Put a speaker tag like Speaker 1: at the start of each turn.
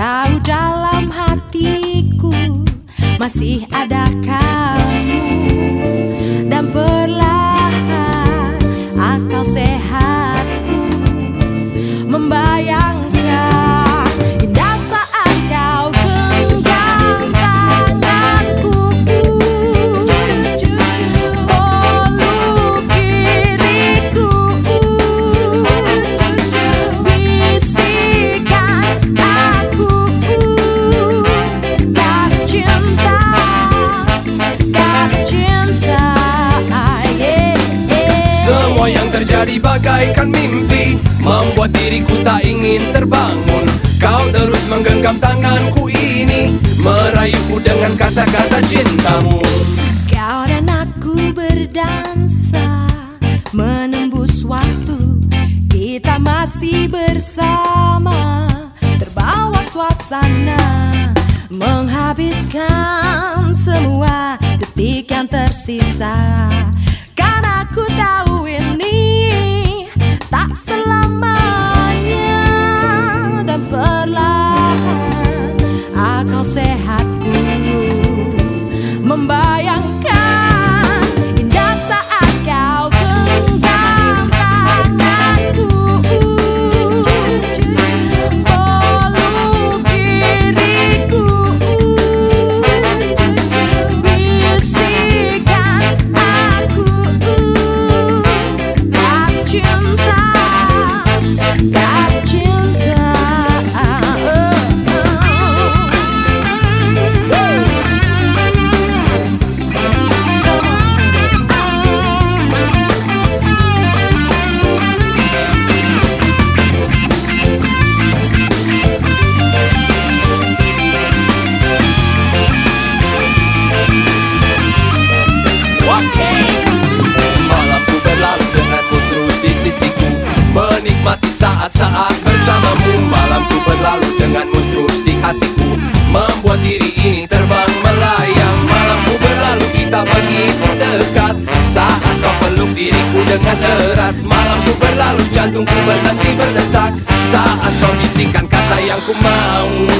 Speaker 1: Jauh dalam hatiku Masih ada kamu. Dan perlahan
Speaker 2: bagaikan mimpi Membuat diriku tak ingin terbangun. Kau terus menggenggam tanganku ini Merayuku dengan kata-kata cintamu.
Speaker 1: Kau dan aku berdansa Menembus waktu. Kita masih bersama Terbawa suasana. Menghabiskan semua detik yang tersisa
Speaker 2: saat-saat bersamamu. Malamku berlalu denganmu terus di hatiku. Membuat diri ini terbang melayang. Malamku berlalu kita begitu dekat Saat kau peluk diriku dengan erat. Malamku berlalu jantungku berhenti berdetak. Saat kau bisikan kata yang ku mau